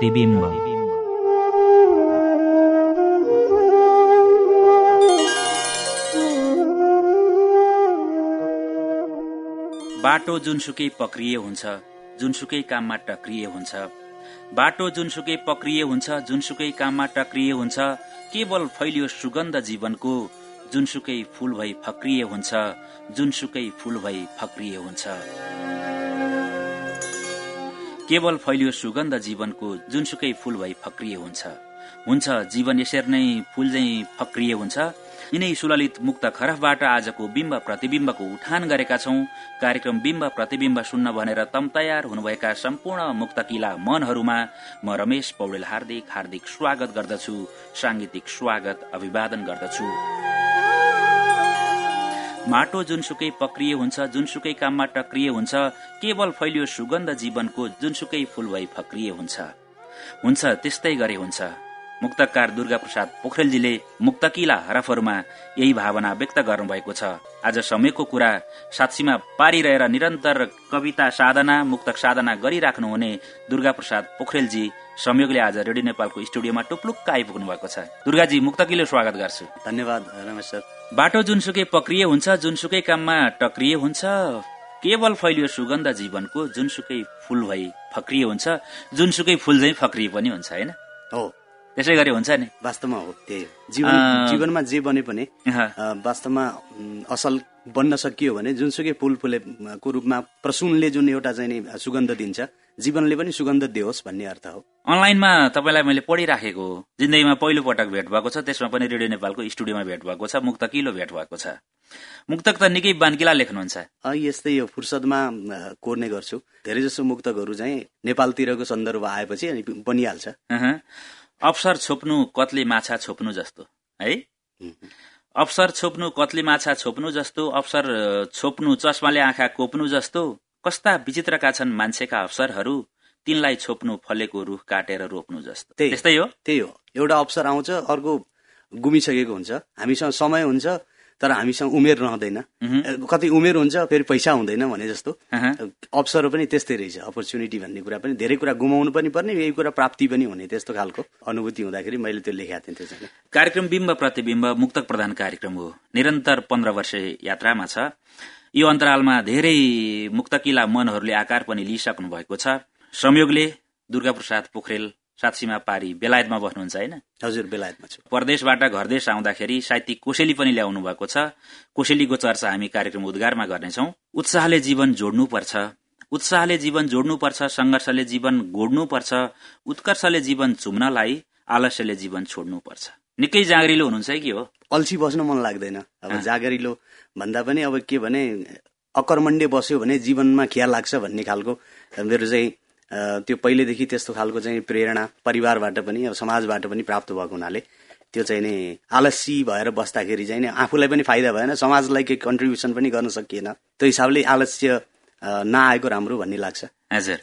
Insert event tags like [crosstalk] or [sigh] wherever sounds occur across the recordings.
बिम्ब प्रतिबिम्ब। बाटो जुनसुकै पक्रिए हुन्छ जुनसुकै काममा टक्रिए हुन्छ। बाटो जुनसुकै पक्रिए हुन्छ जुनसुकै काममा टक्रिए हुन्छ केवल फैलियो सुगन्ध जीवनको जुनसुकै फूल भई फक्रिए हुन्छ जुनसुकै फूल भई फक्रिए हुन्छ। केवल फैलियो सुगन्ध जीवनको जुनसुकै फूल भई फक्रिए हुन्छ। हुन्छ जीवन यसरी नै फूल झै फक्रिए हुन्छ। यिनै सुललित मुक्त खरफबाट आजको बिम्ब प्रतिबिम्बको उठान गरेका छौं। कार्यक्रम बिम्ब प्रतिबिम्ब सुन्न भनेर तम तयार हुनुभएका सम्पूर्ण मुक्तकिला मनहरूमा म रमेश पौडेल हार्दिक हार्दिक स्वागत गर्दछु। सांगीतिक स्वागत अभिवादन गर्दछु। माटो जुनसुकै पक्रिए हुन्छ जुनसुकै काममा टक्रिए हुन्छ केवल फैलियो सुगन्ध जीवनको जुनसुकै फूल भई फक्रिए हुन्छ। हुन्छ त्यस्तै गरे हुन्छ। मुक्तकार दुर्गा प्रसाद पोखरेलजीले मुक्तकिला हरफहरूमा यही भावना व्यक्त गर्नुभएको छ। आज समयको कुरा साक्षीमा पारिरहेर निरन्तर कविता साधना मुक्तक साधना गरिराख्नुहुने दुर्गा प्रसाद पोखरेलजी संयोगले आज रेडियो नेपालको स्टुडियोमा टुप्लुक्क आइपुग्नु भएको छ। दुर्गाजी मुक्तकिलो स्वागत गर्छु। धन्यवाद रमेश सर। बाटो जुनसुकै पक्रिए हुन्छ जुनसुकै काममा टक्रिए हुन्छ। केवल फैलियो सुगन्ध जीवनको जुनसुकै फूल भई फक्रिए हुन्छ जुनसुकै फूल झै फक्रिए पनि हुन्छ होइन? हो। त्यसै गरी हुन्छ नि? वास्तवमा हो त्यही जीवन जीवनमा जे बने पनि वास्तवमा असल बन्न सकियो भने जुनसुकै फुल फुलेको रूपमा प्रसुनले जुन एउटा चाहिँ नि सुगन्ध दिन्छ जीवनले पनि सुगन्ध दियोस् भन्ने अर्थ हो। अनलाइनमा तपाईँलाई मैले पढिराखेको हो जिन्दगीमा पहिलो पटक भेट भएको छ त्यसमा पनि रेडियो नेपालको स्टुडियोमा भेट भएको छ मुक्त किलो भेट भएको छ। मुक्तक त निकै बान्किला लेख्नुहुन्छ। यस्तै यो फुर्सदमा कोर्ने गर्छु। धेरै जसो मुक्तकहरू चाहिँ नेपालतिरको सन्दर्भ आएपछि अनि बनिहाल्छ। अवसर छोप्नु कत्ले माछा छोप्नु जस्तो है? अवसर छोप्नु कत्ले माछा छोप्नु जस्तो अवसर छोप्नु चस्माले आँखा कोप्नु जस्तो कस्ता विचित्रका छन् मान्छेका अवसरहरू तिनलाई छोप्नु फलेको रुख काटेर रोप्नु जस्तो। त्यस्तै हो? त्यही हो। एउटा अवसर आउँछ अर्को गुमिसकेको हुन्छ। हामीसँग समय हुन्छ तर हामीसँग उमेर रहँदैन। कति उमेर हुन्छ फेरि पैसा हुँदैन भने जस्तो। अवसर पनि त्यस्तै रहेछ। अपर्च्युनिटी भन्ने कुरा पनि धेरै कुरा गुमाउनु पनि पर्ने यही कुरा प्राप्ति पनि हुने त्यस्तो खालको अनुभूति हुँदाखेरि मैले त्यो लेखाएको थिएँ त्यो चाहिँ कार्यक्रम बिम्ब प्रतिबिम्ब मुक्तक प्रधान कार्यक्रम हो। निरन्तर पन्ध्र वर्ष यात्रामा छ। यो अन्तरालमा धेरै मुक्तकिला मनहरूले आकार पनि लिइसक्नु भएको छ। संयोगले दुर्गा प्रसाद पोखरेल साक्षीमा पारी बेलायतमा बस्नुहुन्छ होइन? हजुर बेलायतमा छु। परदेशबाट घरदेश आउँदाखेरि साहित्यिक कोसेली पनि ल्याउनु भएको छ। कोसेलीको चर्चा हामी कार्यक्रम उद्गारमा गर्नेछौ। उत्साहले जीवन जोड्नुपर्छ। उत्साहले जीवन जोड्नुपर्छ संघर्षले जीवन गोड्नुपर्छ। उत्कर्षले जीवन चुम्नलाई आलस्यले जीवन छोड्नुपर्छ। निकै जाँगरिलो हुनुहुन्छ है कि हो? अल्छी बस्न मन लाग्दैन। अब जागरिलो भन्दा पनि अब के भने अकर्मण्य बस्यो भने जीवनमा खिया लाग्छ भन्ने खालको। मेरो चाहिँ त्यो पहिलेदेखि त्यस्तो खालको चाहिँ प्रेरणा परिवारबाट पनि अब समाजबाट पनि प्राप्त भएको हुनाले त्यो चाहिँ नि आलसी भएर बस्दाखेरि चाहिँ नि आफूलाई पनि फाइदा भएन समाजलाई केही कन्ट्रिब्युसन पनि गर्न सकिएन। त्यो हिसाबले आलस्य नआएको राम्रो भन्ने लाग्छ। हजुर।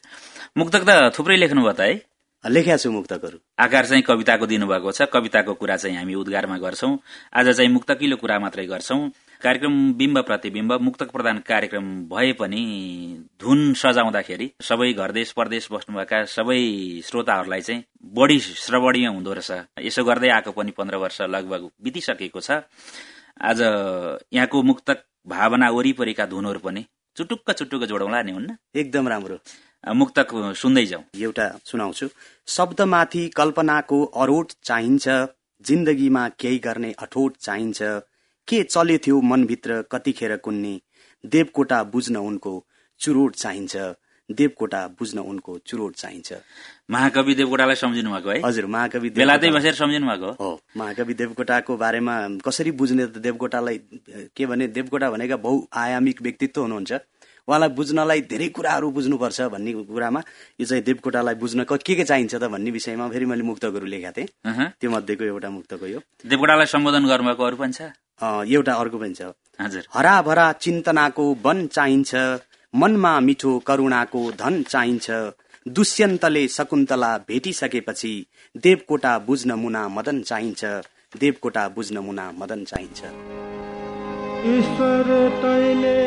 मुक्तक त थुप्रै लेख्नुभयो त है? लेख्या छु मुक्तकहरू। आकार चाहिँ कविताको दिनुभएको छ। कविताको कुरा चाहिँ हामी उद्गारमा गर्छौं। आज चाहिँ मुक्तकिलो कुरा मात्रै गर्छौं। कार्यक्रम बिम्ब प्रतिबिम्ब मुक्तक प्रदान कार्यक्रम भए पनि धुन सजाउँदाखेरि सबै घरदेश परदेश बस्नुभएका सबै श्रोताहरूलाई चाहिँ बढी श्रवणीय हुँदो रहेछ। यसो गर्दै आएको पनि पन्ध्र वर्ष लगभग बितिसकेको छ। आज यहाँको मुक्तक भावना वरिपरिका धुनहरू पनि चुटुक्क चुटुक्क जोडौँला नि हुन्न? एकदम राम्रो। मुक्तक सुन्दै जाउँ। एउटा सुनाउँछु। शब्दमाथि कल्पनाको अरोट चाहिन्छ जिन्दगीमा केही गर्ने अठोट चाहिन्छ। के चले थियो मनभित्र कतिखेर कुन्ने? देवकोटा बुझ्न उनको चुरोट चाहिन्छ। देवकोटा बुझ्न उनको चुरोट चाहिन्छ। महाकवि देवकोटालाई सम्झिनु भएको है? हजुर महाकवि देवकोटा- बसेर सम्झिनु भएको? हो महाकवि देवकोटाको बारेमा कसरी बुझ्ने त देवकोटालाई के भने देवकोटा भनेका बहुआयामिक व्यक्तित्व हुनुहुन्छ। उहाँलाई बुझ्नलाई धेरै कुराहरू बुझ्नुपर्छ भन्ने कुरामा यो चाहिँ देवकोटालाई बुझ्न क- के चाहिन्छ त भन्ने विषयमा फेरि मैले मुक्तकहरू लेखेका थिएँ। त्यो मध्येको एउटा मुक्तको यो। देवकोटालाई सम्बोधन गर्नुभएको अरू पनि छ? एउटा अर्गुमेन्ट छ। हजुर। हराभरा चिन्तनाको वन चाहिन्छ मनमा मिठो करुणाको धन चाहिन्छ। दुष्यन्तले शकुन्तला भेटिसकेपछि देवकोटा बुझ्न मुना मदन चाहिन्छ। देवकोटा बुझ्न मुना मदन चाहिन्छ। तैले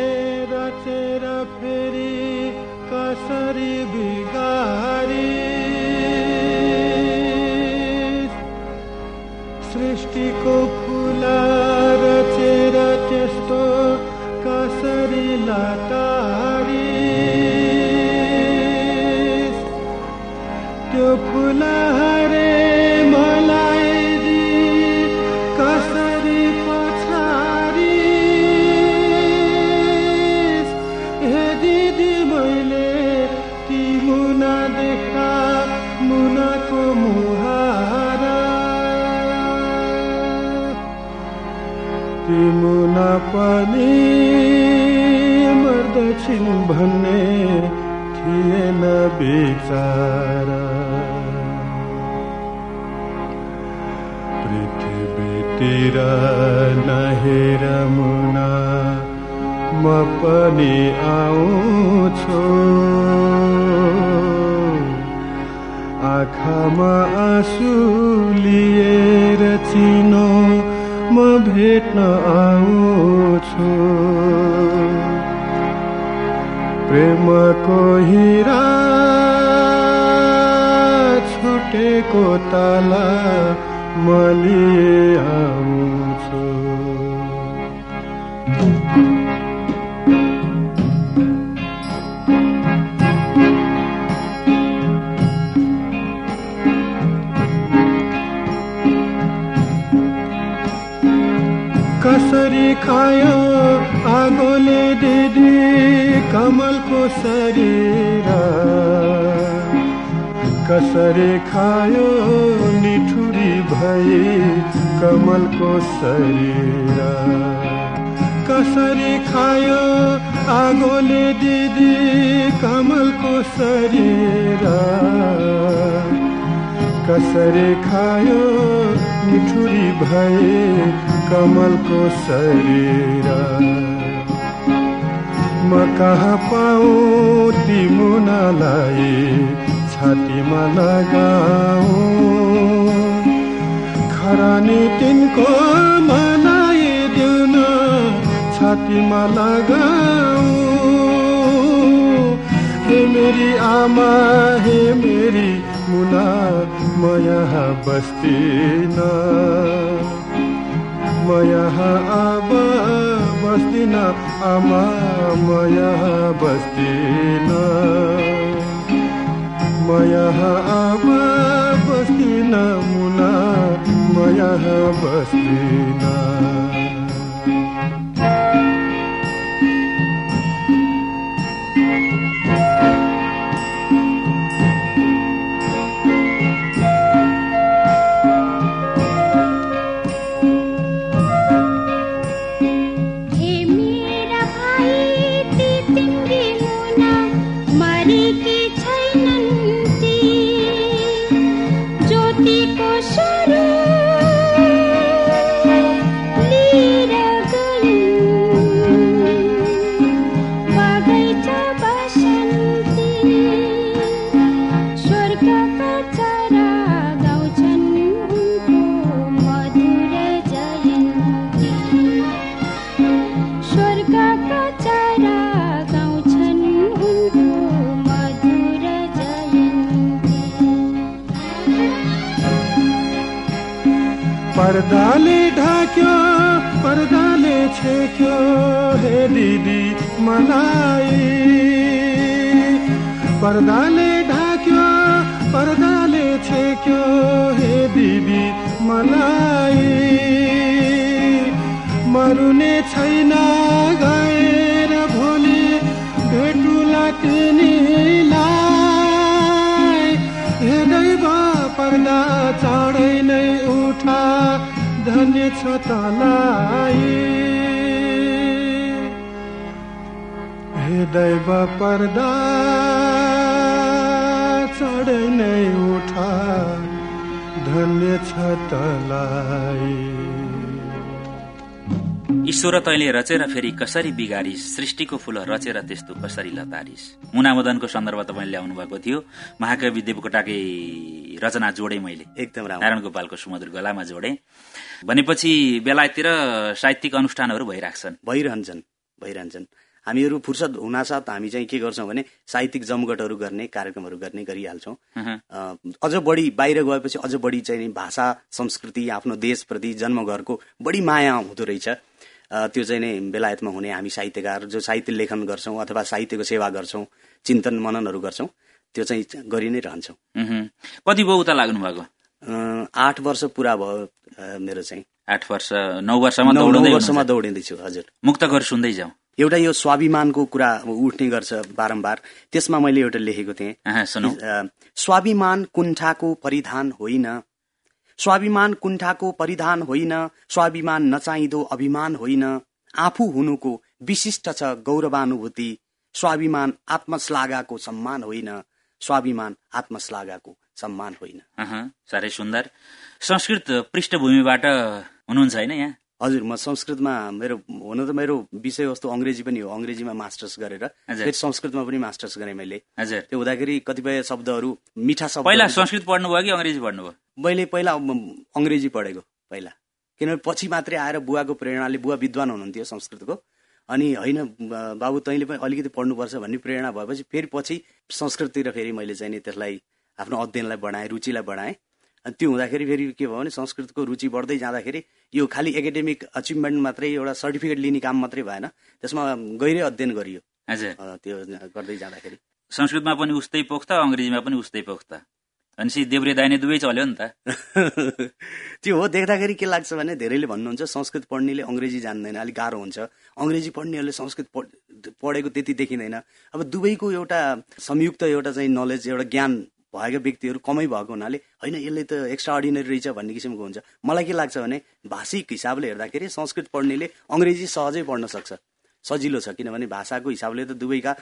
सृष्टिको फुला त्यो फुल हरे मलाई दि कसरी पछारी हे दिदी मैले तिमुना देखा मुनाको मुहार। टिमुना पनि भन्ने थिएन विचार। पृथ्वीतिर नहेर मुना म पनि आउँछु। आँखामा आँसु लिएर चिनो म भेट्न आउँछु। प्रेमको हिरा छुटेको ताला म लिए आउँछु कसरी खायो आगोले दिदी? कमलको शरीर कसरी खायो निठुरी भई कमलको शरीर। कसरी खायो आगोले दिदी कमलको शरीर। कसरी खायो निठुरी भए कमलको शरीर। कहाँ पाऊ ती छातीमा लगाऊ। खरानी तिनको मलाई दिउन छातीमा लगाऊ। हे मेरी आमा हे मेरी मुना म यहाँ बस्दिन म यहाँ अब बस्दिन आमा म यहाँ बस्दिन म यहाँ अब बस्दिन मुना म यहाँ पर्दा नै उठा धन्य छ ईश्वर तैले रचेर फेरि कसरी बिगारिस सृष्टिको फूल रचेर त्यस्तो कसरी लतारिस? मुनामदनको सन्दर्भ तपाईँले ल्याउनु भएको थियो। महाकवि देवकोटाकै रचना जोडे मैले। एकदम नारायण गोपालको सुमधुर गलामा जोडे। भनेपछि बेलायततिर साहित्यिक अनुष्ठानहरू भइराख्छन्। भइरहन्छन् भइरहन्छन्। हामीहरू फुर्सद हुनासाथ हामी चाहिँ के गर्छौँ भने साहित्यिक जमघटहरू गर्ने कार्यक्रमहरू गर्ने गरिहाल्छौँ। अझ बढी बाहिर गएपछि अझ बढी चाहिँ नि भाषा संस्कृति आफ्नो देशप्रति जन्मघरको बढी माया हुँदो रहेछ। त्यो चाहिँ नै बेलायतमा हुने हामी साहित्यकार जो साहित्य लेखन गर्छौँ अथवा साहित्यको सेवा गर्छौँ चिन्तन मननहरू गर्छौँ त्यो चाहिँ गरि नै रहन्छौँ। कति भयो उता लाग्नु भएको आठ वर्ष पुरा भयो मेरो चाहिँ। आठ वर्ष नौ वर्षमा। दौडिँदैछु हजुर। मुक्तकहरू सुन्दै जाउँ एउटा यो स्वाभिमानको कुरा उठ्ने गर्छ बारम्बार त्यसमा मैले एउटा लेखेको थिएँ। स्वाभिमान कुण्ठाको परिधान होइन स्वाभिमान कुण्ठाको परिधान होइन स्वाभिमान नचाहिँदो अभिमान होइन आफू हुनुको विशिष्ट छ गौरवानुभूति स्वाभिमान आत्मश्लाघाको सम्मान होइन स्वाभिमान आत्मश्लाघाको सम्मान होइन। साह्रै सुन्दर। संस्कृत पृष्ठभूमिबाट हुनुहुन्छ होइन यहाँ? हजुर म संस्कृतमा मेरो हुन त मेरो विषयवस्तु अङ्ग्रेजी पनि हो। अङ्ग्रेजीमा मास्टर्स गरेर। फेरि संस्कृतमा पनि मास्टर्स गरेँ मैले। हजुर। त्यो हुँदाखेरि कतिपय शब्दहरू मिठा शब्द पहिला संस्कृत पढ्नुभयो कि अङ्ग्रेजी पढ्नुभयो? मैले पहिला अङ्ग्रेजी पढेको पहिला। किनभने पछि मात्रै आएर बुवाको प्रेरणाले बुवा विद्वान हुनुहुन्थ्यो संस्कृतको। अनि होइन बाबु तैँले पनि अलिकति पढ्नुपर्छ भन्ने प्रेरणा भएपछि फेरि पछि संस्कृततिर फेरि मैले चाहिँ नि त्यसलाई आफ्नो अध्ययनलाई बढाएँ रुचिलाई बढाएँ। अनि त्यो हुँदाखेरि फेरि के भयो भने संस्कृतको रुचि बढ्दै जाँदाखेरि यो खालि एकाडेमिक अचिभमेन्ट मात्रै एउटा सर्टिफिकेट लिने काम मात्रै भएन। त्यसमा गहिरै अध्ययन गरियो। हजुर। त्यो गर्दै जाँदाखेरि। संस्कृतमा पनि उस्तै पोख्त अङ्ग्रेजीमा पनि उस्तै पोख्त भनेपछि देब्रे दाहिने दुवै चल्यो नि त। [laughs] त्यो हो देख्दाखेरि के लाग्छ भने धेरैले भन्नुहुन्छ संस्कृत पढ्नेले अङ्ग्रेजी जान्दैन अलिक गाह्रो हुन्छ। अङ्ग्रेजी पढ्नेहरूले संस्कृत पढ- पढेको त्यति देखिँदैन। अब दुवैको एउटा संयुक्त एउटा चाहिँ नलेज एउटा ज्ञान भएका व्यक्तिहरू कमै भएको हुनाले होइन यसले त एक्स्ट्रा अर्डिनरी रहेछ भन्ने किसिमको हुन्छ। मलाई के लाग्छ भने भाषिक हिसाबले हेर्दाखेरि संस्कृत पढ्नेले अङ्ग्रेजी सहजै पढ्न सक्छ। सजिलो छ किनभने भाषाको हिसाबले त दुवैका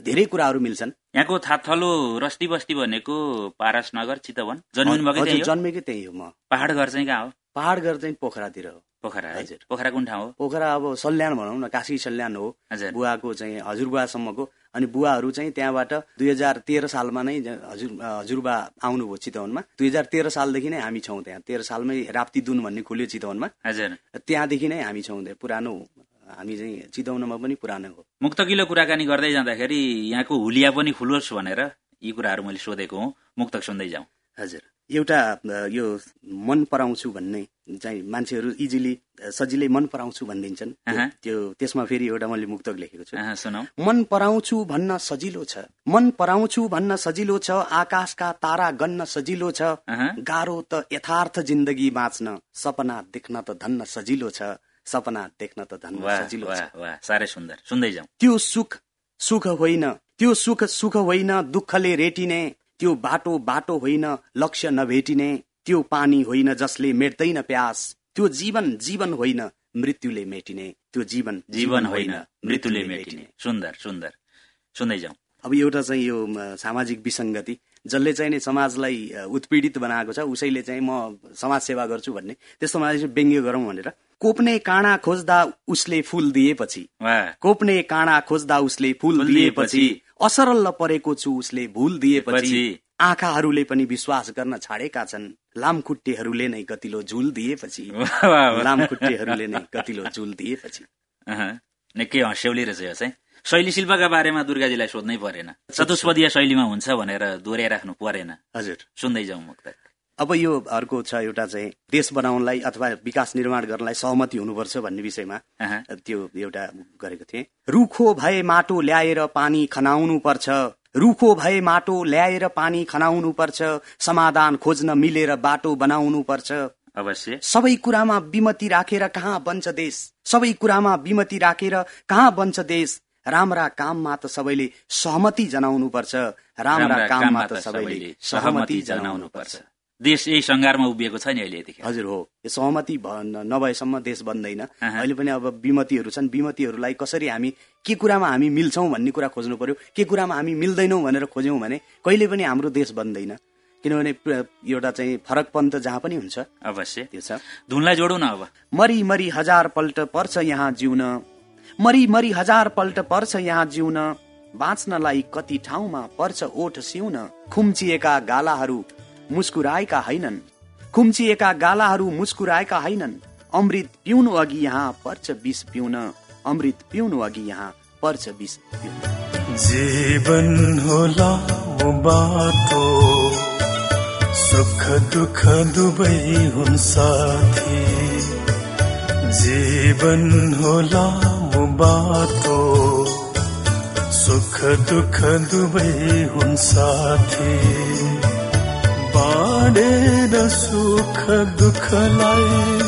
धेरै कुराहरू मिल्छन्। यहाँको थाथलो रस्ती बस्ती भनेको पारस नगर चितवन। जन्मेकै त्यही हो? म। पहाड घर चाहिँ कहाँ हो? पहाड घर चाहिँ पोखरातिर हो। पोखरा है? हजुर। पोखरा कुन ठाउँ हो? पोखरा अब सल्यान भनौँ न काशी सल्यान हो। बुवाको चाहिँ हजुरबुवासम्मको। अनि बुवाहरू चाहिँ त्यहाँबाट दुई हजार तेह्र सालमा नै हजुर हजुरबा आउनुभयो चितवनमा। दुई हजार तेह्र सालदेखि नै हामी छौँ त्यहाँ। तेह्र सालमै राप्ती दुन भन्ने खुल्यो चितवनमा। हजुर। त्यहाँदेखि नै हामी छौँ त्यहाँ। पुरानो हामी चाहिँ चितवनमा पनि पुरानो हो। मुक्तकिलो कुराकानी गर्दै जाँदाखेरि यहाँको हुलिया पनि खुलोस् भनेर यी कुराहरू मैले सोधेको हुँ। मुक्तक सुन्दै जाउँ। हजुर। एउटा यो मन पराउँछु भन्ने चाहिँ मान्छेहरू इजिली सजिलै मन पराउँछु भनिदिन्छन्। त्यो- त्यसमा फेरि एउटा मैले मुक्तक लेखेको छु। मन पराउँछु भन्न सजिलो छ। मन पराउँछु भन्न सजिलो छ आकाशका तारा गन्न सजिलो छ। गाह्रो त यथार्थ जिन्दगी बाँच्न सपना देख्न त धन्न सजिलो छ। सपना देख्न त धन्न सजिलो छ। साह्रै सुन्दर। सुन्दै जाउँ। त्यो सुख सुख होइन त्यो सुख सुख होइन दुःखले रेटिने। त्यो बाटो बाटो होइन लक्ष्य नभेटिने त्यो पानी होइन जसले मेट्दैन प्यास त्यो जीवन जीवन होइन मृत्युले मेटिने त्यो जीवन जीवन होइन मृत्युले मेटिने। सुन्दर सुन्दर। सुन्दै जाउँ। अब एउटा चाहिँ यो सामाजिक विसङ्गति जसले चाहिँ नि समाजलाई उत्पीडित बनाएको छ उसैले चाहिँ म समाज सेवा गर्छु भन्ने त्यस्तो मलाई चाहिँ व्यङ्ग्य गरौँ भनेर। कोप्ने काँडा खोज्दा उसले फुल दिएपछि कोप्ने काँडा खोज्दा उसले फुल दिएपछि असरल परेको छु उसले भूल दिएपछि पछि, आँखाहरूले पनि विश्वास गर्न छाडेका छन्। लामखुट्टेहरूले नै गतिलो झुल दिएपछि। [laughs] लामखुट्टेहरूले नै गतिलो झुल दिएपछि। निकै हँस्यौली रहेछ यो चाहिँ। शैली शिल्पका बारेमा दुर्गाजीलाई सोध्नै परेन। चतुष्पदीय शैलीमा हुन्छ भनेर दोहोऱ्याइराख्नु परेन। हजुर। सुन्दै जाउँ मुक्तक अब यो अर्को छ एउटा चाहिँ देश बनाउनलाई अथवा विकास निर्माण गर्नलाई सहमति हुनुपर्छ भन्ने विषयमा त्यो एउटा गरेको थिएँ। रुखो भए माटो ल्याएर पानी खनाउनु पर्छ रुखो भए माटो ल्याएर पानी खनाउनु पर्छ समाधान खोज्न मिलेर बाटो बनाउनु पर्छ अवश्य। सबै कुरामा विमति राखेर कहाँ बन्छ देश? सबै कुरामा विमति राखेर कहाँ बन्छ देश? राम्रा काममा त सबैले सहमति जनाउनु पर्छ राम्रा काममा त सबैले सहमति जनाउनु पर्छ देश यही सङ्घारमा उभिएको छ नि अहिले यतिखेर। हजुर हो। यो सहमति नभएसम्म देश बन्दैन। अहँ। अहिले पनि अब विमतिहरू छन्। विमतिहरूलाई कसरी हामी के कुरामा हामी मिल्छौँ भन्ने कुरा खोज्नु पर्यो? के कुरामा हामी मिल्दैनौँ भनेर खोज्यौँ भने कहिले पनि हाम्रो देश बन्दैन। किनभने एउटा चाहिँ फरकपन त जहाँ पनि हुन्छ। अवश्य। त्यो छ। धुनलाई जोडौँ न अब। मरी मरी हजार पल्ट पर्छ यहाँ जिउन। मरी मरी हजार पल्ट पर्छ यहाँ जिउन। बाँच्नलाई कति ठाउँमा पर्छ ओठ सिउन। खुम्चिएका गालाहरू मुस्कुराएका हैनन्। खुम्चिएका गालाहरू मुस्कुराएका हैनन्। अमृत पिउनु अघि यहाँ पर्छ विष पिउन। अमृत पिउनु अघि यहाँ पर्छ विष पिउन। जीवन होला सुख दुःख दुवै हुन् साथी। जीवन होला बाटो सुख दुःख दुवै हुन् साथी। बाँडेर सुख दुःखलाई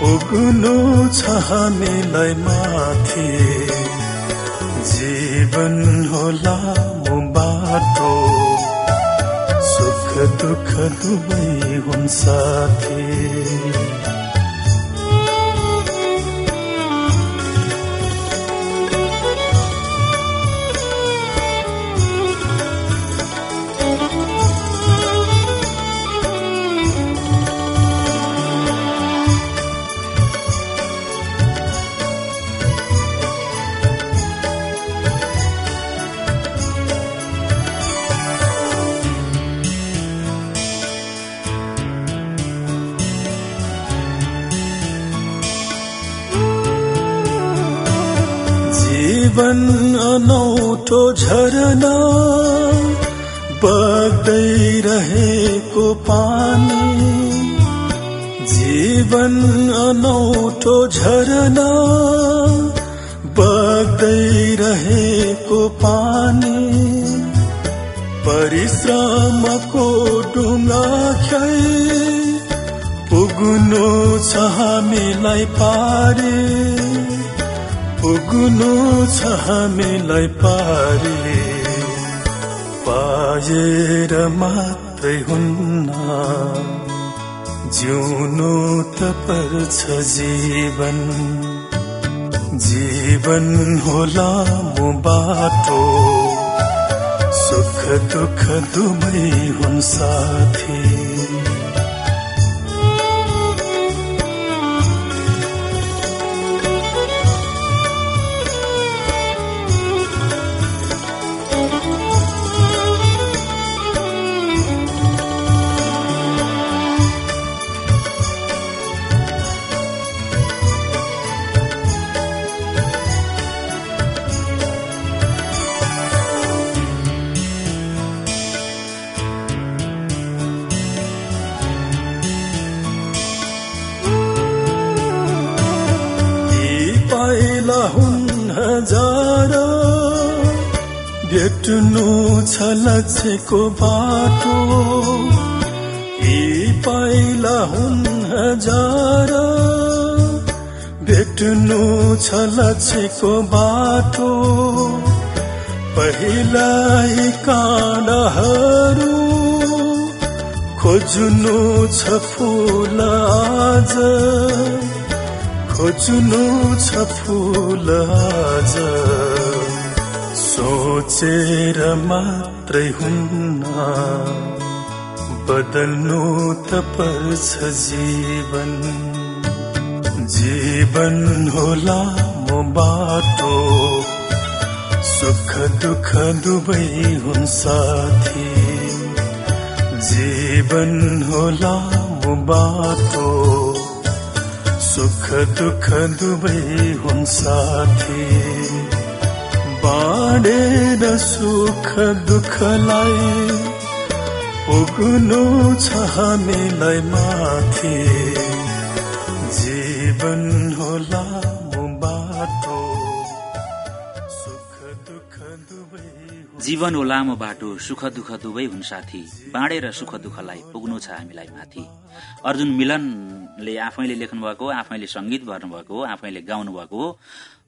पुग्नु छ हामीलाई माथि। जीवन होला मो बाटो। सुख दुःख दुवै हुन् साथी। जीवन अनौठो झरना बग्दै रहेको पानी। जीवन अनौठो झरना बग्दै रहेको पानी। परिश्रमको डुङ्गा ख्याइ पुग्नु छ हामीलाई पारे। पुग्नु छ हामीलाई पारे। पाएर मात्रै हुन्न। जिउनु त पर्छ जीवन। जीवन होला मो बाटो। सुख दुःख दुवै हुन् साथी। लक्ष्यको बाटो। यी पाइला हुन् हजार। भेट्नु छ लक्ष्यको बाटो। पहिलाई काँडाहरू खोज्नु छ फुल आज। खोज्नु छ फुल आज। सोचेर मात्रै हुन्न बदल्नु त पर्छ जीवन। जीवन होला म बाटो। सुख दुःख दुवै हुन् साथी। जीवन होला म बाटो। सुख दुःख दुवै हुन् साथी। बाँडेर सुख दुःखलाई पुग्नु छ हामीलाई माथि। जीवन होला जीवन हो लामो बाटो सुख दुःख दुवै हुन् साथी। बाँडेर सुख दुःखलाई पुग्नु छ हामीलाई माथि। अर्जुन मिलनले आफैले लेख्नु भएको आफैले संगीत भर्नुभएको हो आफैले गाउनु भएको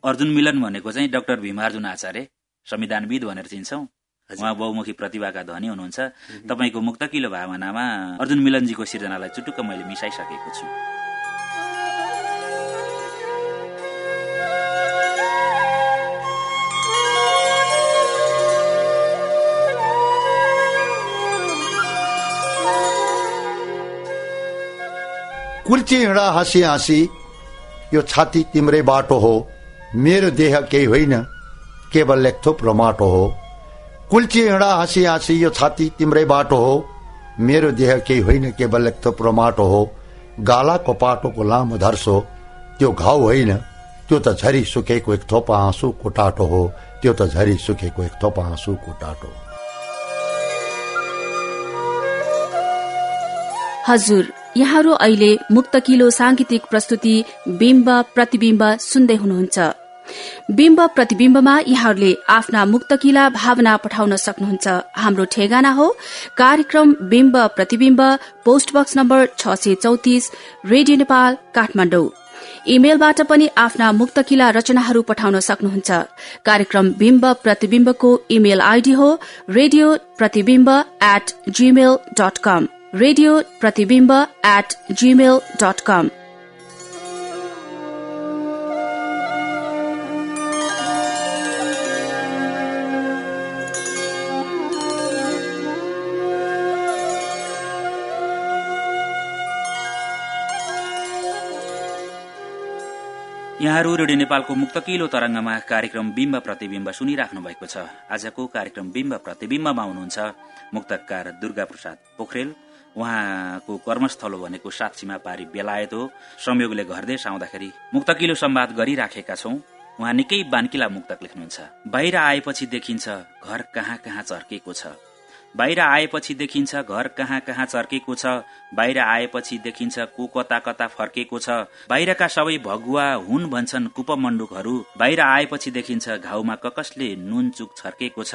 अर्जुन मिलन भनेको चाहिँ डाक्टर भीमार्जुन आचार्य संविधानविद भनेर चिन्छौं। उहाँ बहुमुखी प्रतिभाका धनी हुनुहुन्छ। तपाईँको मुक्तकिलो भावनामा अर्जुन मिलनजीको सिर्जनालाई चुटुक्क मैले मिसाइसकेको छु। कुल्ची हिँडा हाँसी हाँसी यो छाती तिम्रै बाटो हो। मेरो देह केही होइन। केवल एक थोप रमाटो हो। कुल्ची हिँडा हाँसी हाँसी यो छाती तिम्रै बाटो हो। मेरो देह केही होइन केवल एक थोप रमाटो हो। गालाको पाटोको लामो धर्सो त्यो घाउ होइन। त्यो त झरी सुकेको एक थोप आँसुको टाटो हो। त्यो त झरी सुकेको एक थोप आँसुको टाटो हो। हजुर यहाँहरू अहिले मुक्तकिलो सांगीतिक प्रस्तुति बिम्ब प्रतिबिम्ब सुन्दै हुनुहुन्छ। बिम्ब प्रतिबिम्बमा यहाँहरूले आफ्ना मुक्तकिला भावना पठाउन सक्नुहुन्छ। हाम्रो ठेगाना हो कार्यक्रम बिम्ब प्रतिबिम्ब पोस्ट बक्स नम्बर छ सय चौतिस रेडियो नेपाल काठमाडौँ। इमेलबाट पनि आफ्ना मुक्तकिला रचनाहरू पठाउन सक्नुहुन्छ। कार्यक्रम बिम्ब प्रतिबिम्बको इमेल आईडी हो radio Pratibimba at Gmail dot com radio Pratibimba at Gmail dot com यहाँहरू रेडियो नेपालको मुक्तकिलो तरंगमा कार्यक्रम बिम्ब प्रतिबिम्ब सुनिराख्नु भएको छ। आजको कार्यक्रम बिम्ब प्रतिबिम्बमा हुनुहुन्छ मुक्तकार दुर्गा प्रसाद पोखरेल। उहाँको कर्मस्थल भनेको सात सीमा पारी बेलायत हो। संयोगले घर देश आउँदाखेरि मुक्तकिलो सम्वाद गरिराखेका छौं। उहाँ निकै बान्किला मुक्तक लेख्नुहुन्छ। बाहिर आएपछि देखिन्छ घर कहाँ कहाँ चर्केको छ। बाहिर आएपछि देखिन्छ घर कहाँ कहाँ चर्केको छ बाहिर आएपछि देखिन्छ को कता कता फर्केको छ। बाहिरका सबै भगुवा हुन् भन्छन् कुपमण्डुकहरू। बाहिर आएपछि देखिन्छ घाउमा ककसले नुन चुक छर्केको छ।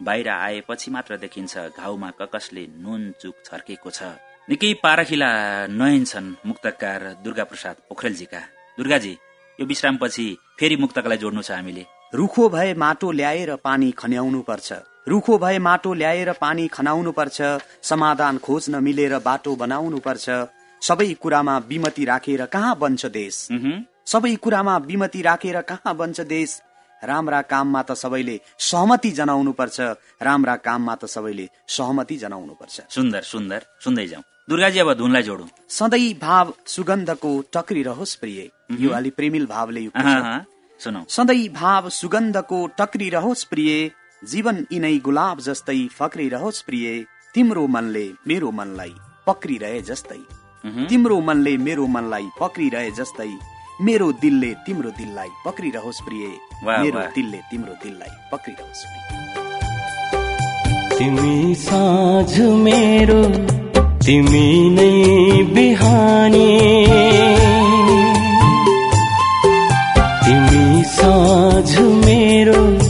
बाहिर आएपछि मात्र देखिन्छ घाउमा ककसले नुन चुक छर्केको छ। निकै पारखिला नयन छन् मुक्तकार दुर्गा प्रसाद पोखरेलजीका। दुर्गाजी यो विश्रामपछि फेरि मुक्तकलाई जोड्नु छ हामीले। रुखो भए माटो ल्याएर पानी खन्याउनु पर्छ रुखो भए माटो ल्याएर पानी खनाउनु पर्छ समाधान खोज्न मिलेर बाटो बनाउनु पर्छ सबै कुरामा विमति राखेर कहाँ बन्छ देश? सबै कुरामा विमति राखेर कहाँ बन्छ देश? राम्रा काममा त सबैले सहमति जनाउनु पर्छ राम्रा काममा त सबैले सहमति जनाउनु पर्छ सुन्दर सुन्दर सुन्दै जाउँ। दुर्गाजी अब धुनलाई जोडौँ। सधैँ भाव सुगन्धको टक्रिरहोस् प्रिय। यो अलि प्रेमिल भावले सधैँ भाव सुगन्धको टक्रिरहोस् प्रिय। जीवन यिनै गुलाब जस्तै फक्रिरहोस् प्रिय। तिम्रो मनले मेरो मनलाई पक्रिरहे जस्तै। तिम्रो मनले मेरो मनलाई पक्रिरहे जस्तै। मेरो दिलले तिम्रो दिललाई पक्रिरहोस् प्रिय। मेरो। दिलले तिम्रो दिललाई पक्रिरहोस् प्रिय। तिमी साँझ मेरो तिमी नै बिहानी। तिमी साँझ मेरो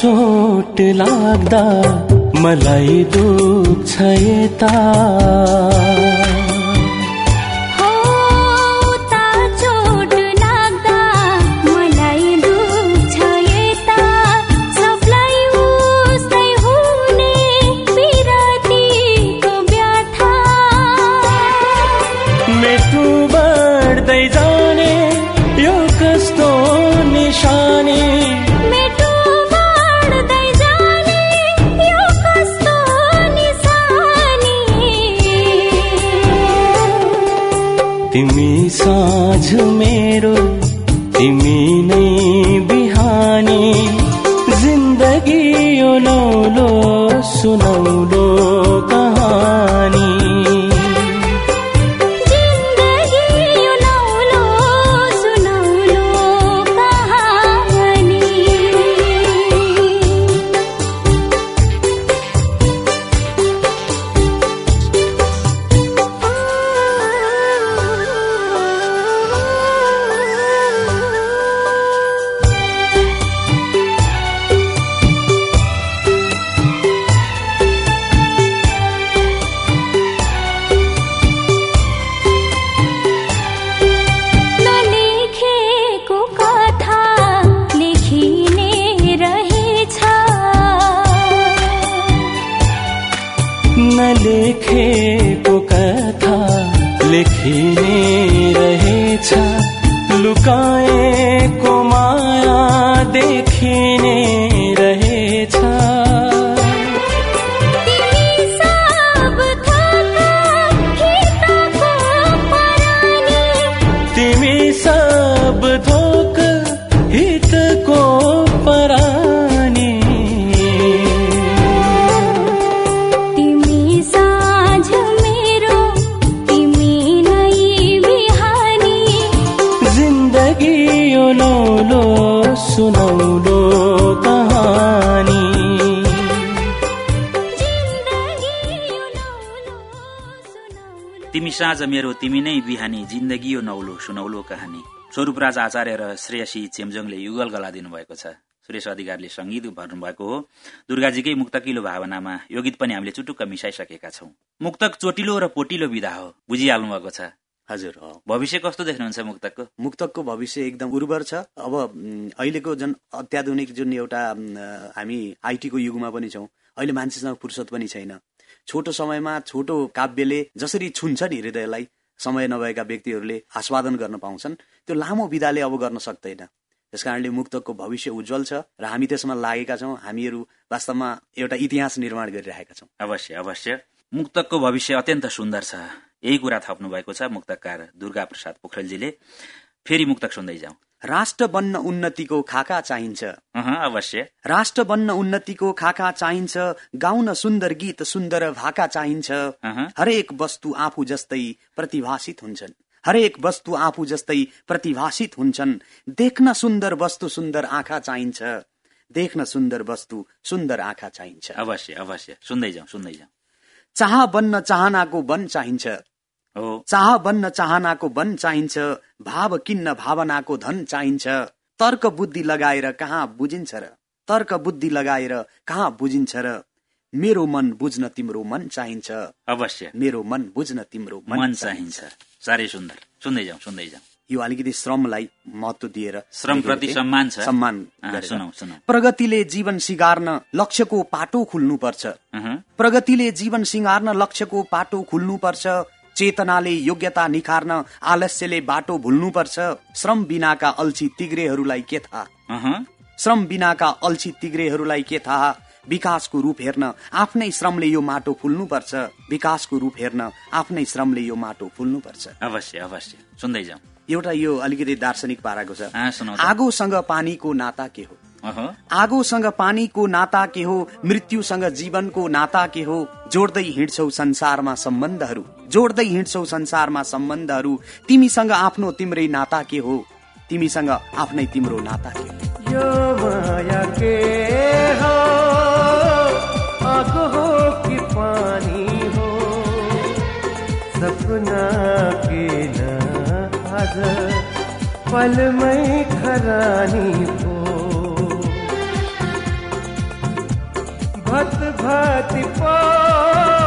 चोट लाग्दा मलाई दुख्छ यता। तिमी नै बिहानी जिन्दगी यो नौलो सुनौलो कहानी। स्वरूपराज आचार्य र श्रेयसी चेम्जोङले युगल गला दिनुभएको छ। सुरेश अधिकारीले सङ्गीत भर्नुभएको हो। दुर्गाजीकै मुक्तकिलो भावनामा यो गीत पनि हामीले चुटुक्क मिसाइसकेका छौं। मुक्तक चोटिलो र पोटिलो विधा हो। बुझिहाल्नु भएको छ। हजुर। भविष्य कस्तो देख्नुहुन्छ मुक्तकको? मुक्तकको भविष्य एकदम उर्वर छ। अब अहिलेको जुन अत्याधुनिक जुन एउटा हामी आइटीको युगमा पनि छौँ अहिले मान्छेसँग फुर्सद पनि छैन। छोटो समयमा छोटो काव्यले जसरी छुन्छ नि हृदयलाई समय नभएका व्यक्तिहरूले आस्वादन गर्न पाउँछन्। त्यो लामो विधाले अब गर्न सक्दैन। त्यस कारणले मुक्तकको भविष्य उज्जवल छ र हामी त्यसमा लागेका छौँ। हामीहरू वास्तवमा एउटा इतिहास निर्माण गरिरहेका छौँ। अवश्य अवश्य। मुक्तकको भविष्य अत्यन्त सुन्दर छ। यही कुरा थप्नु भएको छ मुक्तकार दुर्गा प्रसाद पोखरेलजीले। फेरि मुक्तक सुन्दै जाउँ। राष्ट्र बन्न उन्नतिको खाका चाहिन्छ। अवश्य। राष्ट्र बन्न उन्नतिको खाका चाहिन्छ गाउन सुन्दर गीत सुन्दर भाका चाहिन्छ। हरेक वस्तु आफू जस्तै प्रतिभाषित हुन्छन्। हरेक वस्तु आफू जस्तै प्रतिभाषित हुन्छन्। देख्न सुन्दर वस्तु सुन्दर आँखा चाहिन्छ। देख्न सुन्दर वस्तु सुन्दर आँखा चाहिन्छ। अवश्य अवश्य। सुन्दै जाउँ सुन्दै जाउँ। चाह बन्न चाहनाको वन चाहिन्छ। चाह बन्न चाहनाको वन चाहिन्छ भाव किन्न भावनाको धन चाहिन्छ। तर्क बुद्धि लगाएर कहाँ बुझिन्छ र? तर्क बुद्धि लगाएर कहाँ बुझिन्छ र? मेरो मन बुझ्न तिम्रो मन चाहिन्छ। अवश्य। मेरो मन बुझ्न तिम्रो मन चाहिन्छ। साह्रै सुन्दर। सुन्दै जाउँ सुन्दै जाउँ। यो अलिकति श्रमलाई महत्व दिएर श्रमप्रति सम्मान छ? सम्मान प्रगतिले जीवन सिगार्न लक्ष्यको पाटो खुल्नुपर्छ। अहँ, प्रगतिले जीवन सिंगार्न लक्ष्यको पाटो खुल्नुपर्छ। चेतनाले योग्यता निखार्न आलस्यले बाटो भुल्नुपर्छ। श्रम बिनाका अल्छी तिग्रेहरूलाई के थाहा? श्रम बिनाका अल्छी तिग्रेहरूलाई के थाहा? विकासको रूप हेर्न आफ्नै श्रमले यो माटो फुल्नुपर्छ। विकासको रूप हेर्न आफ्नै श्रमले यो माटो फुल्नुपर्छ। अवश्य अवश्य। सुन्दै जाउँ। एउटा यो अलिकति दार्शनिक पाराको छ। आगोसँग पानीको नाता के हो? आगोसँग पानीको नाता के हो मृत्युसँग जीवनको नाता के हो जोड्दै हिँड्छौ संसारमा सम्बन्धहरू। जोड्दै हिँड्छौ संसारमा सम्बन्धहरू। तिमीसँग आफ्नो तिम्रै नाता के हो तिमीसँग आफ्नै तिम्रो नाता के हो? यो माया के हो आगो हो कि पानी हो? सपना के न आज पलमै खरानी हो। भत भाति पोल्यो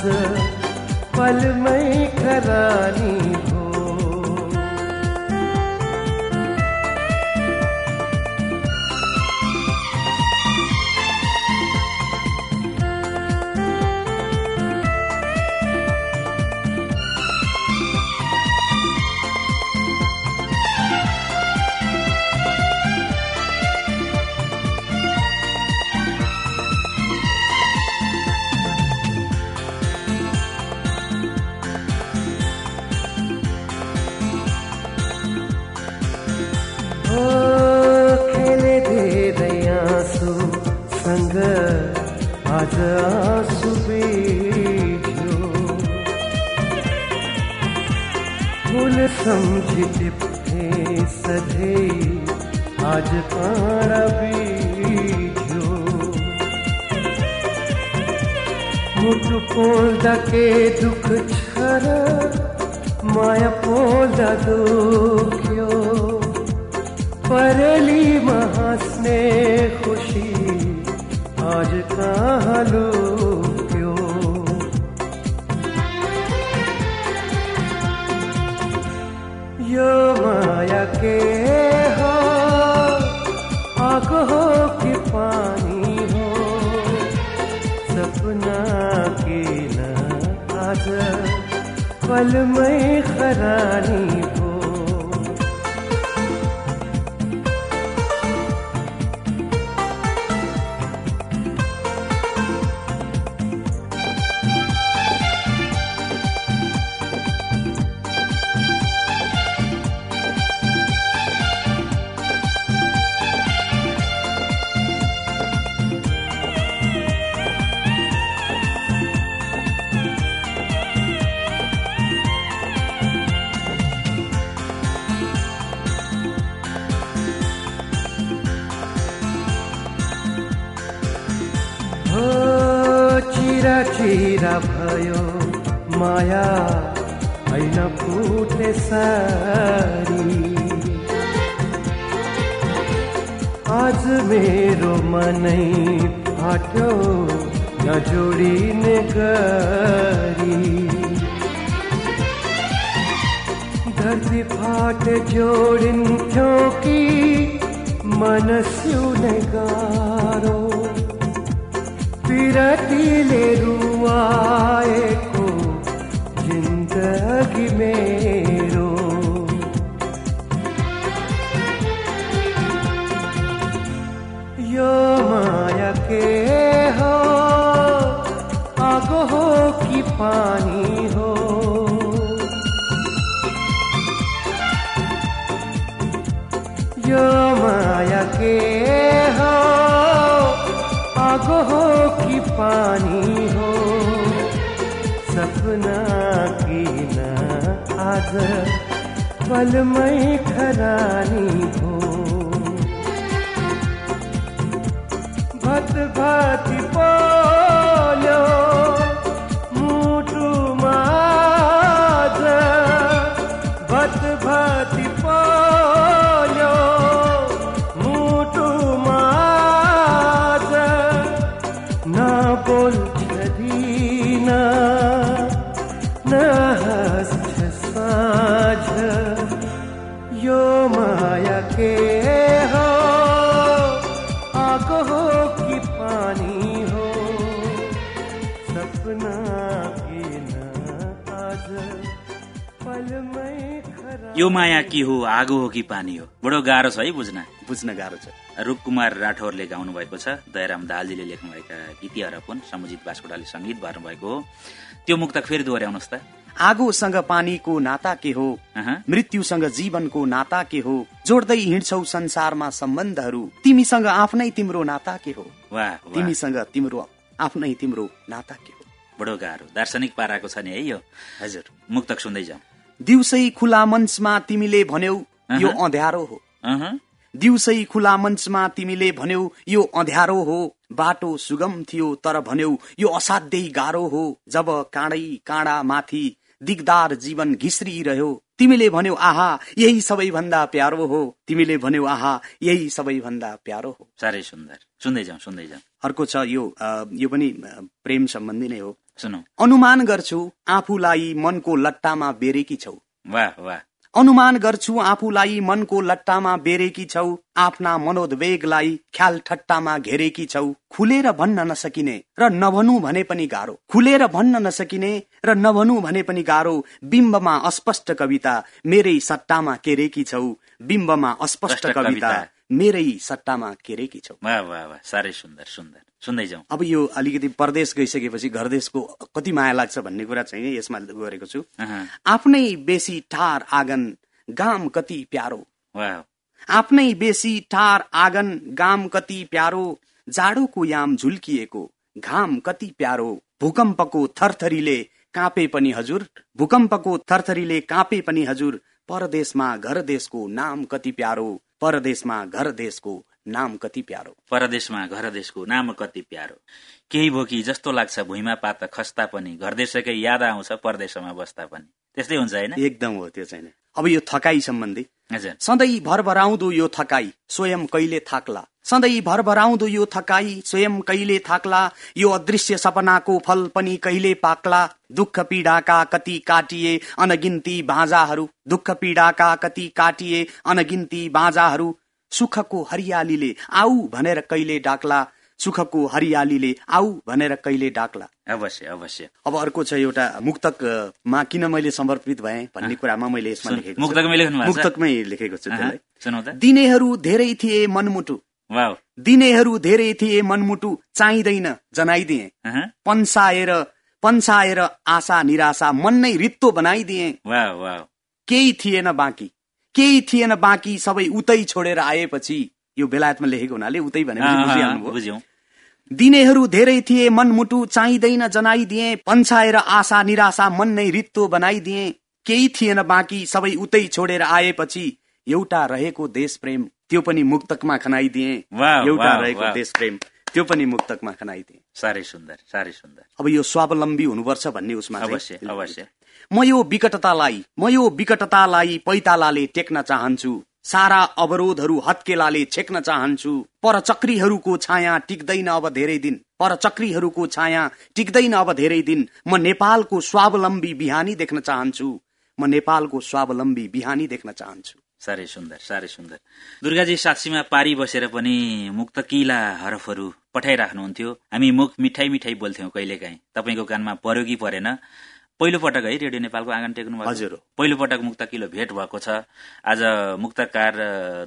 आज पलमै खरानी दुःख छ र माया पोल्दा दुख्यो परेलीमा हाँस्ने खुसी आज कहाँ यो माया के हो, आगो हो पलमै खरानी मेरो मनै फाट्यो नजोडिने गरी धरती फाट जोडिन्थ्यो कि मन सिउने गाह्रो पिरतीले रुवाएको जिन्दगी मेरो माया के हो आगो हो कि पानी हो। यो माया के हो आगो हो कि पानी हो। सपना की न आज पलमै खरानी भांति पा। यो माया के हो आगो हो कि पानी हो? बडो गाह्रो छ है बुझ्न। बुझ्न गाह्रो छ। रूप कुमार राठौरले गाउनु भएको छ दयाराम दालजीले लेख्नुभएका गीतीहरू पनि समजित बास्कोटाले सङ्गीत भर्नुभएको हो। त्यो मुक्तक फेरि दोहोऱ्याउनुहोस् त। आगोसँग पानीको नाता के हो। मृत्युसँग जीवनको नाता के हो? जोड्दै हिँड्छौ संसारमा सम्बन्धहरू। तिमीसँग आफ्नै तिम्रो नाता के हो? वाह वाह। तिमीसँग तिम्रो आफ्नै तिम्रो नाता के हो? बडो गाह्रो। दार्शनिक पाराको छ नि है यो। हजुर। मुक्तक सुन्दै जाउँ। दिउँसै खुला मञ्चमा तिमीले भन्यौ यो। अँध्यारो हो। दिउँसै खुला मञ्चमा तिमीले भन्यौ यो अँध्यारो हो। बाटो सुगम थियो तर भन्यौ यो असाध्यै गाह्रो हो। जब काँडै काँडा माथि दिगदार जीवन घिस्रिरह्यो तिमीले भन्यौ आहा यही सबैभन्दा प्यारो हो। तिमीले भन्यौ आहा यही सबैभन्दा प्यारो हो। साह्रै सुन्दर। सुन्दै जाउँ सुन्दै जाउँ। अर्को छ यो अ, यो पनि प्रेम सम्बन्धी नै हो। सुनौ। अनुमान गर्छु आफूलाई मनको लट्टामा बेरेकी छौ। वाह वाह। अनुमान गर्छु आफूलाई मनको लट्टामा बेरेकी छौ आफ्ना मनोद्वेगलाई ख्याल ठट्टामा घेरेकी छौ। खुलेर भन्न नसकिने र नभनु भने पनि गाह्रो। खुलेर भन्न नसकिने र नभनु भने पनि गाह्रो। बिम्बमा अस्पष्ट कविता मेरै सट्टामा केरेकी छौ। बिम्बमा अस्पष्ट स्पष्ट कविता। कविता। मेरै सट्टामा केरेकी छौ। वाह वाह वाह साह्रै सुन्दर सुन्दर। सुन्दै जाउँ। अब यो अलिकति परदेश गइसकेपछि घरदेशको कति माया लाग्छ भन्ने कुरा चाहिँ यसमा गरेको छु। आफ्नै बेसी ठार आँगन गाम कति प्यारो। वाह आफ्नै बेसी ठार आँगन गाम कति प्यारो। जाडोको याम झुल्किएको घाम कति प्यारो। भूकम्पको थरथरीले काँपे पनि हजुर। भूकम्पको थरथरीले काँपे पनि हजुर। परदेशमा घर देशको नाम कति प्यारो। परदेशमा घर देशको नाम कति प्यारो? परदेशमा घर देशको नाम कति प्यारो? केही भोकी जस्तो लाग्छ भुइँमा पात खस्ता पनि घर देशकै याद आउँछ परदेशमा बस्दा पनि। त्यस्तै हुन्छ होइन? एकदम हो त्यो चाहिँ। अब यो थकाई सम्बन्धी। हजुर। सधैँ भरभराउँदो यो थकाई स्वयं कहिले थाक्ला? सधैँ भरभराउँदो यो थकाई स्वयं कहिले थाक्ला यो अदृश्य सपनाको फल पनि कहिले पाक्ला? दुःख पीडाका कति काटिए अनगिन्ती बाजाहरू? दुःख पीडाका कति काटिए अनगिन्ती बाजाहरू? सुखको हरियालीले आऊ भनेर कहिले डाक्ला? सुखको हरियालीले आऊ भनेर कहिले डाक्ला? अवश्य अवश्य। अब अर्को छ एउटा मुक्तकमा किन मैले समर्पित भएँ भन्ने कुरामा मैले यसमा लेखेको। मुक्तकमै लेखेको छु दिनेहरू धेरै थिए मनमुटु। दिनेहरू धेरै थिए मनमुटु चाहिँदैन जनाइदिए। अहँ, पन्साएर पन्साएर आशा निराशा मन नै रित्तो बनाइदिए। केही थिएन बाँकी। केही थिएन बाँकी सबै उतै छोडेर आएपछि यो बेलायतमा लेखेको हुनाले उतै अहँ, बुझिहाल्नुभयो। बुझ्यौँ। दिनेहरू धेरै थिए मनमुटु चाहिँदैन जनाइदिए। पन्साएर आशा निराशा मन नै रित्तो बनाइदिए। केही थिएन बाँकी सबै उतै छोडेर आएपछि एउटा रहेको देश प्रेम त्यो पनि मुक्तकमा खनाइदिए। एउटा रहेको। देश प्रेम त्यो पनि मुक्तकमा खनाइदिएँ। साह्रै सुन्दर साह्रै सुन्दर। अब यो स्वावलम्बी हुनुपर्छ भन्ने उसमा अवश्य अवश्य। म यो विकटतालाई म यो विकटतालाई पैतालाले टेक्न चाहन्छु। सारा अवरोधहरू हत्केलाले छेक्न चाहन्छु। परचक्रीहरूको छाया टिक्दैन अब धेरै दिन। परचक्रीहरूको छाया टिक्दैन अब धेरै दिन। म नेपालको स्वावलम्बी बिहानी देख्न चाहन्छु। म नेपालको स्वावलम्बी बिहानी देख्न चाहन्छु। साह्रै सुन्दर साह्रै सुन्दर। दुर्गाजी साक्षीमा पारी बसेर पनि मुक्तकिला हरफहरू पठाइराख्नुहुन्थ्यो। हामी मुख मिठाई मिठाई बोल्थ्यौँ कहिलेकाहीँ। तपाईँको कानमा पर्यो कि परेन? पहिलो पटक है रेडियो नेपालको आँगन टेक्नु हजुर। पहिलो पटक मुक्तकिलो भेट भएको छ। आज मुक्तकार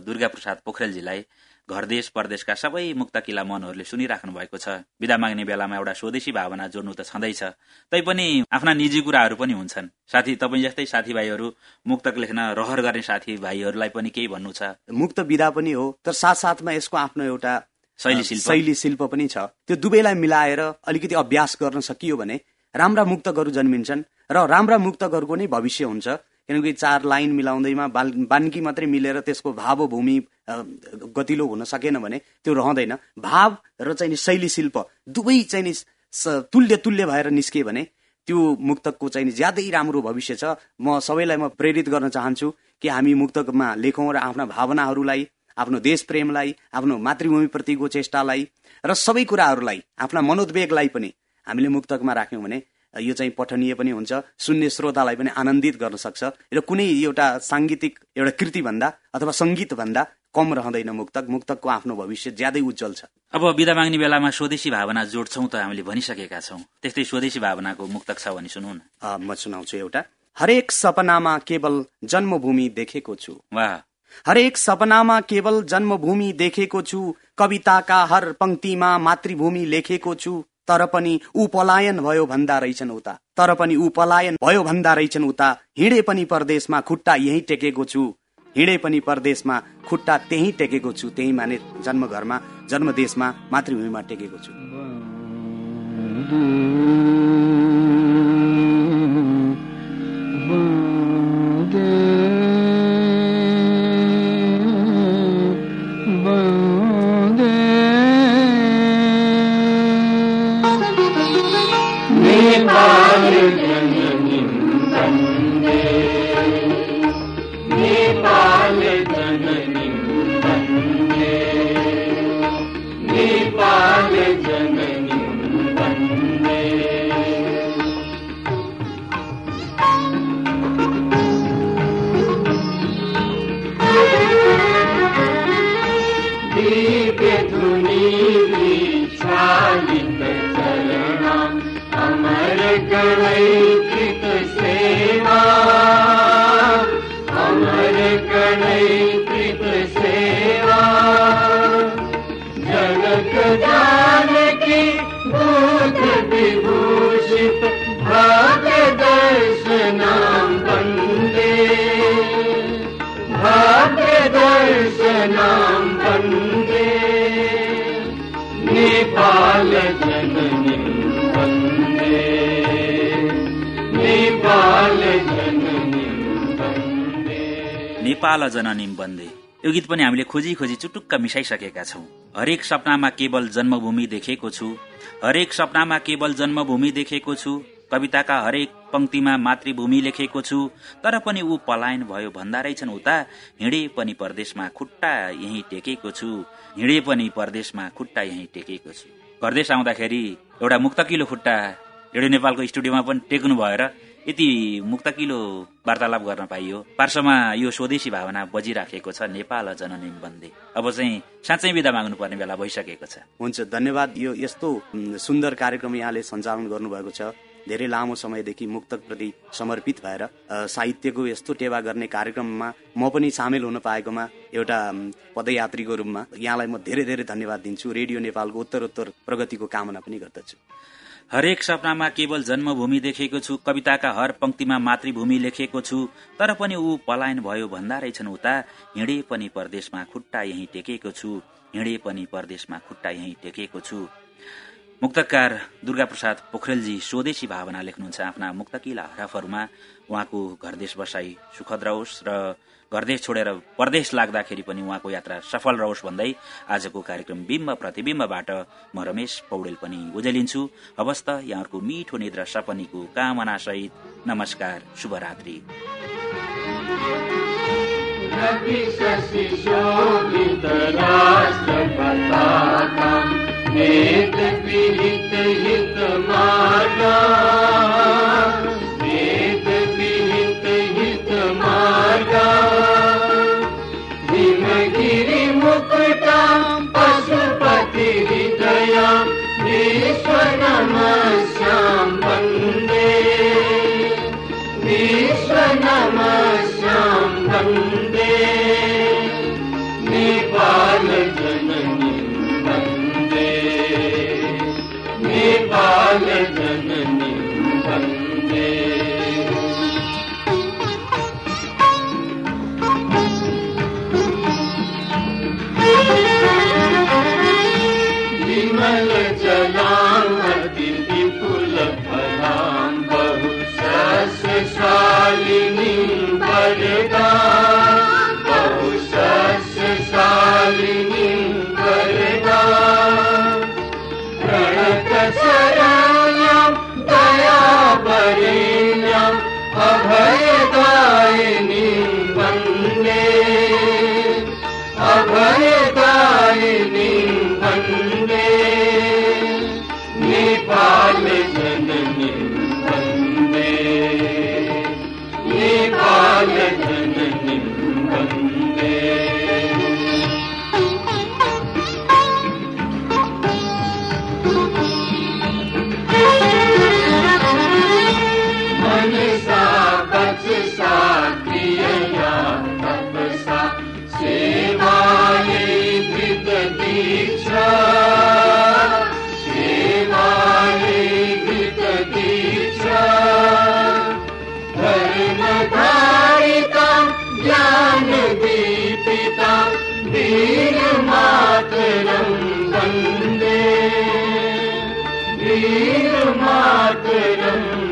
दुर्गा प्रसाद पोखरेलजीलाई घर देश परदेशका सबै मुक्तकिला मनहरूले सुनिराख्नु भएको छ। विदा माग्ने बेलामा एउटा स्वदेशी भावना जोड्नु त छँदैछ। तैपनि आफ्ना निजी कुराहरू पनि हुन्छन्। साथी तपाईँ जस्तै साथीभाइहरू मुक्तक लेख्न रहर गर्ने साथीभाइहरूलाई पनि केही भन्नु छ? मुक्त विधा पनि हो तर साथसाथमा यसको आफ्नो एउटा शैली शिल्प। शैली शिल्प पनि छ। त्यो दुवैलाई मिलाएर अलिकति अभ्यास गर्न सकियो भने राम्रा मुक्तकहरू जन्मिन्छन् र राम्रा मुक्तकहरूको नै भविष्य हुन्छ। किनकि चार लाइन मिलाउँदैमा बाल- बान्की मात्रै मिलेर त्यसको भावभूमि गतिलो हुन सकेन भने त्यो रहँदैन। भाव र चाहिँ शैली शिल्प दुवै चाहिँ तुल्य तुल्य भएर निस्के भने त्यो मुक्तकको चाहिँ ज्यादै राम्रो भविष्य छ। म सबैलाई म प्रेरित गर्न चाहन्छु कि हामी मुक्तकमा लेखौँ र आफ्ना भावनाहरूलाई आफ्नो देश प्रेमलाई आफ्नो मातृभूमिप्रतिको चेष्टालाई र सबै कुराहरूलाई आफ्ना मनोद्वेगलाई पनि हामीले मुक्तकमा राख्यौँ भने यो चाहिँ पठनीय पनि हुन्छ सुन्ने श्रोतालाई पनि आनन्दित गर्न सक्छ। र कुनै एउटा साङ्गीतिक एउटा कृति भन्दा अथवा सङ्गीत भन्दा कम रहँदैन मुक्तक। मुक्तकको आफ्नो भविष्य ज्यादै उज्जवल छ। अब विदा माग्ने बेलामा स्वदेशी भावना जोड्छौँ त हामीले भनिसकेका छौँ। त्यस्तै स्वदेशी भावनाको मुक्तक छ भने सुनौ न। म सुनाउँछु एउटा। हरेक सपनामा केवल जन्मभूमि देखेको छु। वाह। हरेक सपनामा केवल जन्मभूमि देखेको छु। कविताका हर पंक्तिमा मातृभूमि लेखेको छु। तर पनि ऊ पलायन भयो भन्दा रहेछन् उता। तर पनि ऊ पलायन भयो भन्दा रहेछन् उता। हिँडे पनि परदेशमा खुट्टा यही टेकेको छु। हिँडे पनि परदेशमा खुट्टा त्यही टेकेको छु त्यही माने जन्मघरमा जन्मदेशमा मातृभूमिमा टेकेको छु। नेपाल जननीम बन्दे। यो गीत पनि हामीले खोजी खोजी चुटुक्क मिसाइसकेका छौं। हरेक सपनामा केवल जन्मभूमि देखेको छु। हरेक सपनामा केवल जन्मभूमि देखेको छु। कविताका हरेक पंक्तिमा मातृभूमि लेखेको छु। तर पनि ऊ पलायन भयो भन्दा रहेछन् उता। हिँडे पनि परदेशमा खुट्टा यही टेकेको छु। हिँडे पनि परदेशमा खुट्टा यही टेकेको छु। परदेश आउँदाखेरि एउटा मुक्तकिलो खुट्टा रेडियो नेपालको स्टुडियोमा पनि टेक्नु भएर यति मुक्तकिलो वार्तालाप गर्न पाइयो। पार्श्वमा यो स्वदेशी भावना बजिराखेको छ नेपाल जननी बन्दे अब चाहिँ साँच्चै विदा माग्नु पर्ने बेला भइसकेको छ। हुन्छ धन्यवाद। यो यस्तो सुन्दर कार्यक्रम यहाँले सञ्चालन गर्नुभएको छ। धेरै लामो समयदेखि मुक्तकप्रति समर्पित भएर साहित्यको यस्तो टेवा गर्ने कार्यक्रममा म पनि सामेल हुन पाएकोमा एउटा पदयात्रीको रूपमा यहाँलाई म धेरै धेरै धन्यवाद दिन्छु। रेडियो नेपालको उत्तरोत्तर प्रगतिको कामना पनि गर्दछु। हरेक सपनामा केवल जन्मभूमि देखेको छु कविताका हर पंक्तिमा मातृभूमि लेखेको छु तर पनि ऊ पलायन भयो भन्दा रहेछन् उता हिँडे पनि परदेशमा खुट्टा यही टेकेको छु हिँडे पनि परदेशमा खुट्टा यही टेकेको छु। मुक्तकार दुर्गा प्रसाद पोखरेलजी स्वदेशी भावना लेख्नुहुन्छ आफ्ना मुक्तकिला हराफहरूमा उहाँको घरदेश बसाई सुखद रहोस् र घरदेश छोडेर परदेश लाग्दाखेरि पनि उहाँको यात्रा सफल रहोस् भन्दै आजको कार्यक्रम बिम्ब प्रतिबिम्बबाट म रमेश पौडेल पनि उजेलिन्छु। हवस् त यहाँहरूको मिठो निद्रा सपनीको कामना सहित नमस्कार शुभरात्री मास्याम पण्डे विश्व नमास्याम् पण्डे मे पालजन पण्डे मे पालजन अभय மாத்திரம்